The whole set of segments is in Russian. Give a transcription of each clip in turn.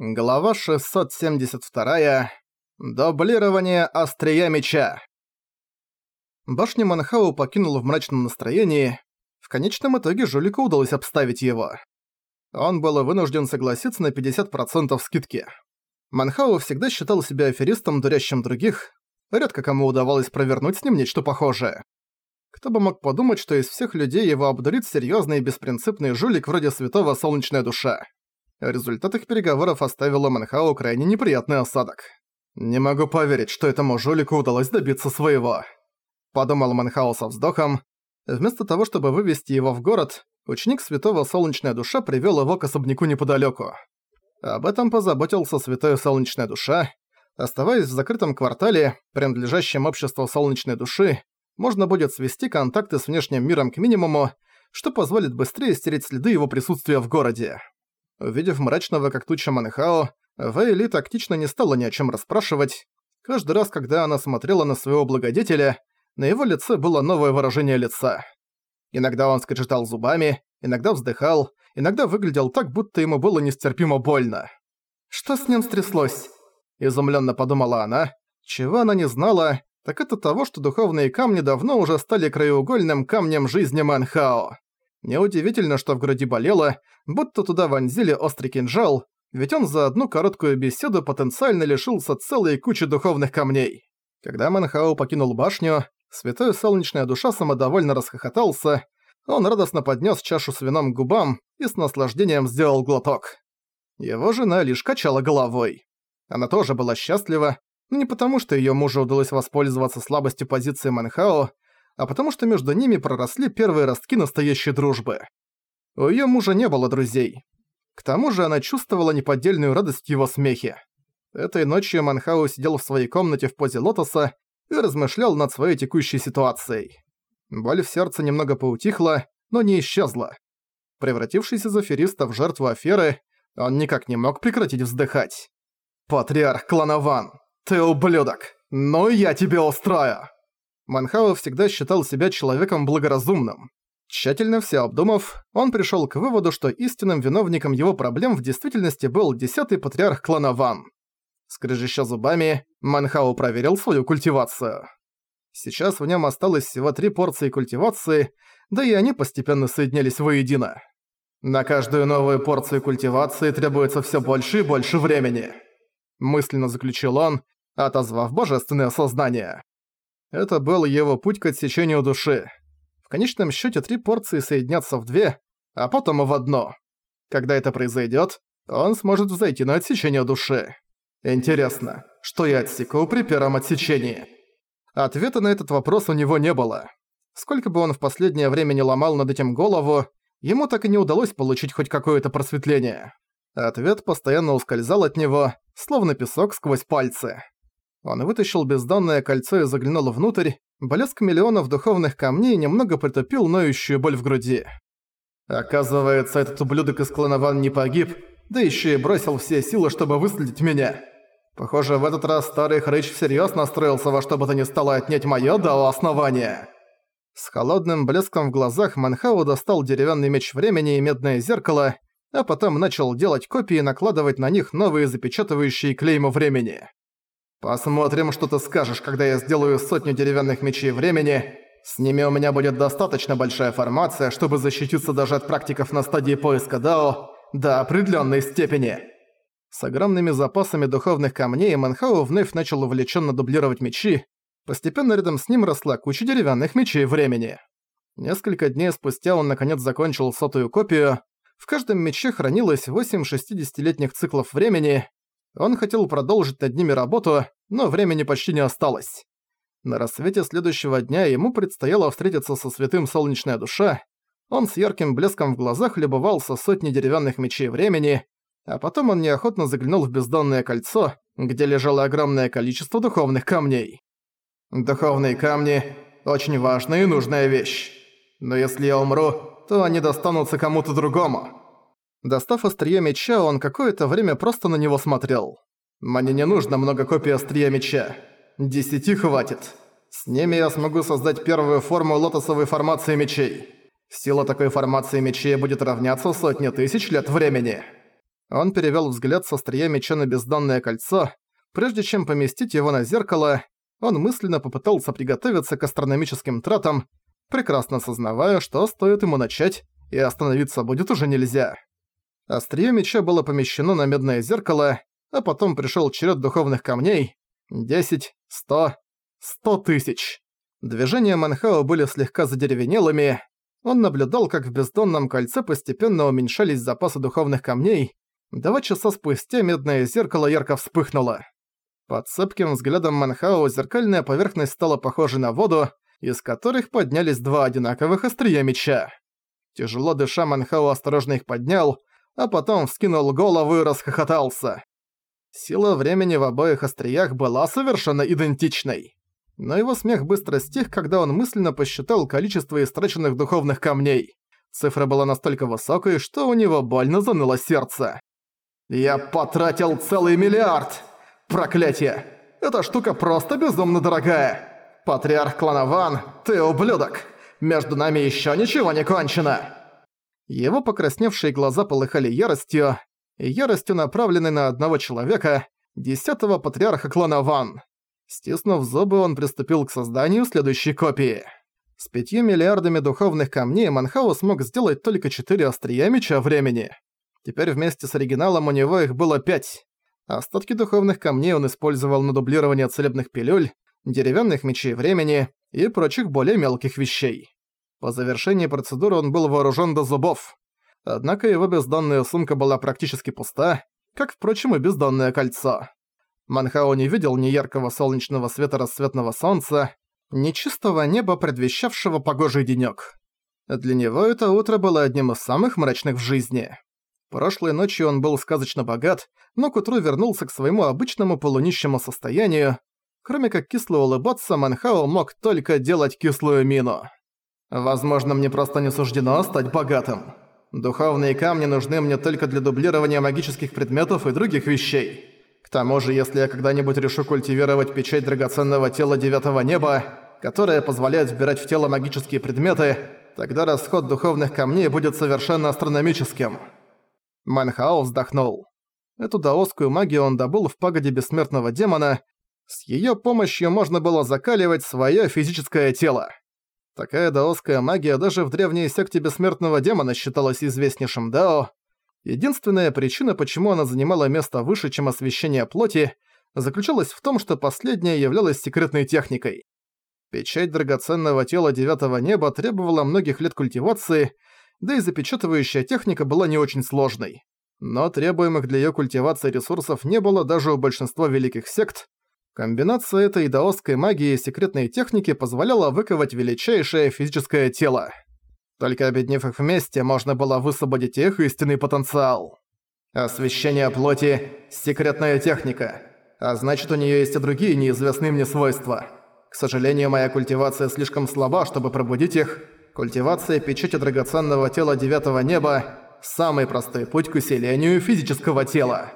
Глава 672. Дублирование острия меча. Башню Манхау покинул в мрачном настроении. В конечном итоге жулику удалось обставить его. Он был вынужден согласиться на 50% скидки. Манхау всегда считал себя аферистом, дурящим других. Редко кому удавалось провернуть с ним нечто похожее. Кто бы мог подумать, что из всех людей его обдурит серьёзный и беспринципный жулик вроде святого Солнечная Душа. Результат их переговоров оставил Манхау крайне неприятный осадок. «Не могу поверить, что этому жулику удалось добиться своего», — подумал Манхау со вздохом. Вместо того, чтобы вывести его в город, ученик Святого Солнечная Душа привёл его к особняку неподалёку. Об этом позаботился Святая Солнечная Душа. Оставаясь в закрытом квартале, принадлежащем обществу Солнечной Души, можно будет свести контакты с внешним миром к минимуму, что позволит быстрее стереть следы его присутствия в городе. Увидев мрачного как туча Манхао, Вейли тактично не стала ни о чем расспрашивать. Каждый раз, когда она смотрела на своего благодетеля, на его лице было новое выражение лица. Иногда он скрежетал зубами, иногда вздыхал, иногда выглядел так, будто ему было нестерпимо больно. «Что с ним стряслось?» – изумленно подумала она. Чего она не знала, так это того, что духовные камни давно уже стали краеугольным камнем жизни Манхао. Неудивительно, что в груди болело, будто туда вонзили острый кинжал, ведь он за одну короткую беседу потенциально лишился целой кучи духовных камней. Когда Манхао покинул башню, святой солнечная душа самодовольно расхохотался, он радостно поднес чашу с вином к губам и с наслаждением сделал глоток. Его жена лишь качала головой. Она тоже была счастлива, но не потому, что ее мужу удалось воспользоваться слабостью позиции Манхао, а потому что между ними проросли первые ростки настоящей дружбы. У её мужа не было друзей. К тому же она чувствовала неподдельную радость в его смехе. Этой ночью Манхау сидел в своей комнате в позе лотоса и размышлял над своей текущей ситуацией. Боль в сердце немного поутихла, но не исчезла. Превратившись из афериста в жертву аферы, он никак не мог прекратить вздыхать. «Патриарх Кланован, ты ублюдок! Ну я тебе устрою!» Манхао всегда считал себя человеком благоразумным. Тщательно все обдумав, он пришел к выводу, что истинным виновником его проблем в действительности был десятый патриарх клана Ван. Скрежеща зубами, Манхао проверил свою культивацию. Сейчас в нем осталось всего три порции культивации, да и они постепенно соединялись воедино. На каждую новую порцию культивации требуется все больше и больше времени. Мысленно заключил он, отозвав божественное сознание. Это был его путь к отсечению души. В конечном счете три порции соединятся в две, а потом и в одно. Когда это произойдет, он сможет взойти на отсечение души. Интересно, что я отсеку при первом отсечении? Ответа на этот вопрос у него не было. Сколько бы он в последнее время не ломал над этим голову, ему так и не удалось получить хоть какое-то просветление. Ответ постоянно ускользал от него, словно песок сквозь пальцы. Он вытащил бездонное кольцо и заглянул внутрь. Блеск миллионов духовных камней немного притупил ноющую боль в груди. Оказывается, этот ублюдок из клана Ван не погиб, да еще и бросил все силы, чтобы выследить меня. Похоже, в этот раз старый хрыч всерьез настроился во что бы то ни стало отнять моё до основания. С холодным блеском в глазах Манхау достал деревянный меч времени и медное зеркало, а потом начал делать копии и накладывать на них новые запечатывающие клейма времени. Посмотрим, что ты скажешь, когда я сделаю сотню деревянных мечей времени. С ними у меня будет достаточно большая формация, чтобы защититься даже от практиков на стадии поиска Дао до определенной степени. С огромными запасами духовных камней Манхау вновь начал увлеченно дублировать мечи. Постепенно рядом с ним росла куча деревянных мечей времени. Несколько дней спустя он наконец закончил сотую копию. В каждом мече хранилось 8 60-летних циклов времени, он хотел продолжить над ними работу, но времени почти не осталось. На рассвете следующего дня ему предстояло встретиться со святым Солнечная Душа. Он с ярким блеском в глазах любовался сотней деревянных мечей времени, а потом он неохотно заглянул в бездонное кольцо, где лежало огромное количество духовных камней. Духовные камни – очень важная и нужная вещь. Но если я умру, то они достанутся кому-то другому. Достав острие меча, он какое-то время просто на него смотрел. «Мне не нужно много копий острия меча. Десяти хватит. С ними я смогу создать первую форму лотосовой формации мечей. Сила такой формации мечей будет равняться сотне тысяч лет времени». Он перевёл взгляд со острия меча на бездонное кольцо. Прежде чем поместить его на зеркало, он мысленно попытался приготовиться к астрономическим тратам, прекрасно сознавая, что стоит ему начать, и остановиться будет уже нельзя. Острие меча было помещено на медное зеркало, а потом пришёл черед духовных камней. Десять, сто, сто тысяч. Движения Манхао были слегка задеревенелыми. Он наблюдал, как в бездонном кольце постепенно уменьшались запасы духовных камней. Два часа спустя медное зеркало ярко вспыхнуло. Под цепким взглядом Манхао зеркальная поверхность стала похожей на воду, из которых поднялись два одинаковых острия меча. Тяжело дыша, Манхао осторожно их поднял, а потом вскинул голову и расхохотался. Сила времени в обоих остриях была совершенно идентичной. Но его смех быстро стих, когда он мысленно посчитал количество истраченных духовных камней. Цифра была настолько высокой, что у него больно заныло сердце. «Я потратил целый миллиард! Проклятие! Эта штука просто безумно дорогая! Патриарх клана Ван, ты ублюдок! Между нами еще ничего не кончено!» Его покрасневшие глаза полыхали яростью, яростью направленной на одного человека, десятого патриарха клана Ван. Стиснув зубы, он приступил к созданию следующей копии. С пятью миллиардами духовных камней Манхау смог сделать только четыре острия меча времени. Теперь вместе с оригиналом у него их было пять. Остатки духовных камней он использовал на дублирование целебных пилюль, деревянных мечей времени и прочих более мелких вещей. По завершении процедуры он был вооружен до зубов. Однако его бездонная сумка была практически пуста, как, впрочем, и бездонное кольцо. Манхао не видел ни яркого солнечного света рассветного солнца, ни чистого неба, предвещавшего погожий денёк. Для него это утро было одним из самых мрачных в жизни. Прошлой ночью он был сказочно богат, но к утру вернулся к своему обычному полунищему состоянию. Кроме как кисло улыбаться, Манхао мог только делать кислую мину. Возможно, мне просто не суждено стать богатым. Духовные камни нужны мне только для дублирования магических предметов и других вещей. К тому же, если я когда-нибудь решу культивировать печать драгоценного тела Девятого Неба, которая позволяет вбирать в тело магические предметы, тогда расход духовных камней будет совершенно астрономическим. Манхао вздохнул. Эту даосскую магию он добыл в пагоде бессмертного демона. С её помощью можно было закаливать своё физическое тело. Такая даосская магия даже в древней секте бессмертного демона считалась известнейшим дао. Единственная причина, почему она занимала место выше, чем освещение плоти, заключалась в том, что последняя являлась секретной техникой. Печать драгоценного тела девятого неба требовала многих лет культивации, да и запечатывающая техника была не очень сложной. Но требуемых для её культивации ресурсов не было даже у большинства великих сект, Комбинация этой даосской магии и секретной техники позволяла выковать величайшее физическое тело. Только объединив их вместе, можно было высвободить их истинный потенциал. Освещение плоти – секретная техника. А значит, у неё есть и другие неизвестные мне свойства. К сожалению, моя культивация слишком слаба, чтобы пробудить их. Культивация печати драгоценного тела девятого неба – самый простой путь к усилению физического тела.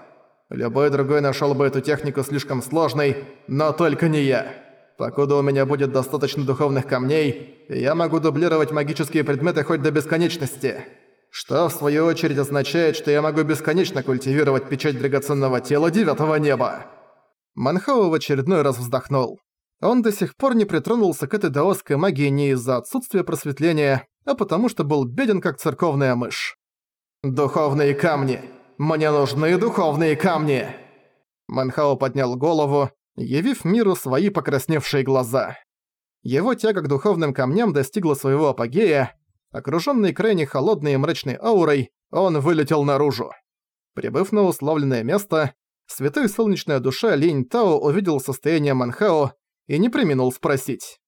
Любой другой нашёл бы эту технику слишком сложной, но только не я. Покуда у меня будет достаточно духовных камней, я могу дублировать магические предметы хоть до бесконечности. Что в свою очередь означает, что я могу бесконечно культивировать печать драгоценного тела девятого неба. Манхау в очередной раз вздохнул. Он до сих пор не притронулся к этой даосской магии не из-за отсутствия просветления, а потому что был беден как церковная мышь. «Духовные камни!» Мне нужны духовные камни!» Манхао поднял голову, явив миру свои покрасневшие глаза. Его тяга к духовным камням достигла своего апогея. Окружённый крайне холодной и мрачной аурой, он вылетел наружу. Прибыв на условленное место, святой солнечная душа Линь Тао увидел состояние Манхао и не преминул спросить.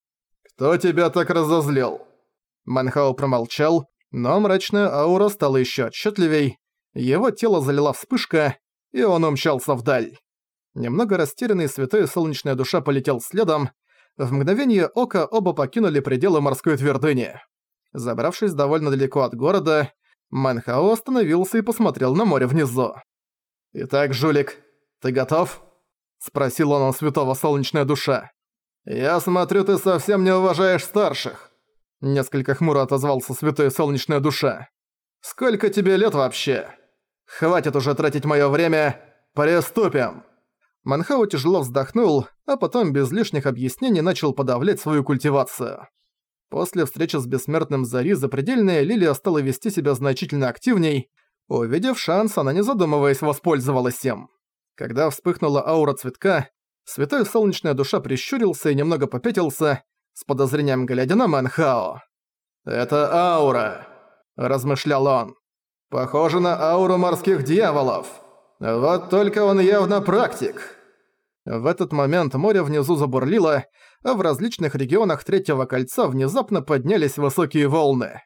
«Кто тебя так разозлил?» Манхао промолчал, но мрачная аура стала ещё отчетливей, его тело залила вспышка, и он умчался вдаль. Немного растерянный святой солнечная душа полетел следом. В мгновение ока оба покинули пределы морской твердыни. Забравшись довольно далеко от города, Манхао остановился и посмотрел на море внизу. «Итак, жулик, ты готов?» — спросил он у святого солнечная душа. «Я смотрю, ты совсем не уважаешь старших!» Несколько хмуро отозвался святой солнечная душа. «Сколько тебе лет вообще?» Хватит уже тратить моё время. Приступим!» Манхау тяжело вздохнул, а потом без лишних объяснений начал подавлять свою культивацию. После встречи с бессмертным Зари запредельная Лилия стала вести себя значительно активней. Увидев шанс, она не задумываясь воспользовалась им. Когда вспыхнула аура цветка, святой солнечная душа прищурился и немного попятился, с подозрением глядя на Манхао. «Это аура», – размышлял он. «Похоже на ауру морских дьяволов. Вот только он явно практик». В этот момент море внизу забурлило, а в различных регионах Третьего Кольца внезапно поднялись высокие волны.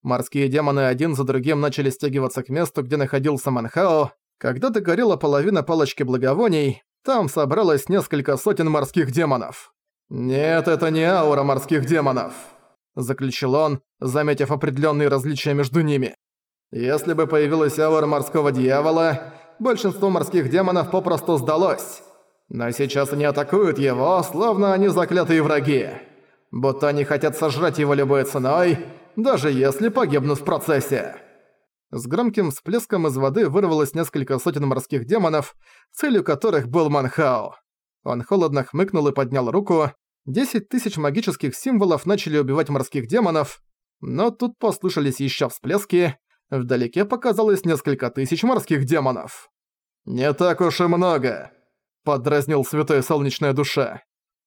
Морские демоны один за другим начали стягиваться к месту, где находился Манхао. Когда догорела половина палочки благовоний, там собралось несколько сотен морских демонов. «Нет, это не аура морских демонов», — заключил он, заметив определенные различия между ними. «Если бы появилась аура морского дьявола, большинство морских демонов попросту сдалось. Но сейчас они атакуют его, словно они заклятые враги. Будто они хотят сожрать его любой ценой, даже если погибнут в процессе». С громким всплеском из воды вырвалось несколько сотен морских демонов, целью которых был Манхао. Он холодно хмыкнул и поднял руку. Десять тысяч магических символов начали убивать морских демонов, но тут послышались еще всплески, вдалеке показалось несколько тысяч морских демонов. «Не так уж и много», — подразнил святая солнечная душа.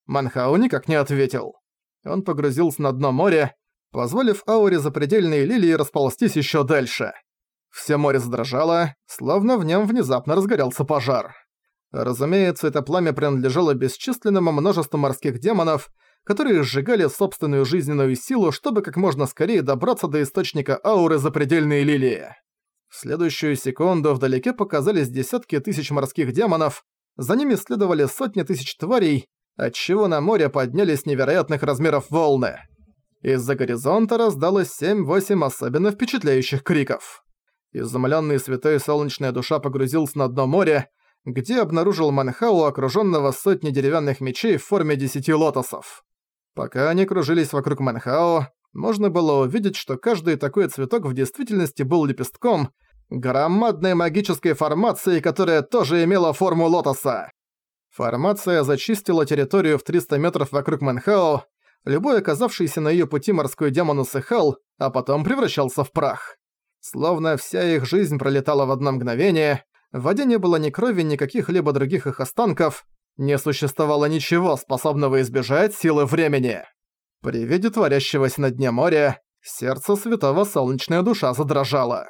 Манхау никак не ответил. Он погрузился на дно моря, позволив ауре запредельной лилии расползтись еще дальше. Все море задрожало, словно в нем внезапно разгорелся пожар. Разумеется, это пламя принадлежало бесчисленному множеству морских демонов, которые сжигали собственную жизненную силу, чтобы как можно скорее добраться до источника ауры запредельной лилии. В следующую секунду вдалеке показались десятки тысяч морских демонов, за ними следовали сотни тысяч тварей, отчего на море поднялись невероятных размеров волны. Из-за горизонта раздалось 7-8 особенно впечатляющих криков. Изумлённый святой солнечная душа погрузился на дно моря, где обнаружил Манхау, окружённого сотней деревянных мечей в форме десяти лотосов. Пока они кружились вокруг Манхао, можно было увидеть, что каждый такой цветок в действительности был лепестком, громадной магической формацией, которая тоже имела форму лотоса. Формация зачистила территорию в 300 метров вокруг Манхао, любой оказавшийся на её пути морской демон усыхал, а потом превращался в прах. Словно вся их жизнь пролетала в одно мгновение, в воде не было ни крови, ни каких-либо других их останков, не существовало ничего, способного избежать силы времени. При виде творящегося на дне моря, сердце святого солнечная душа задрожала.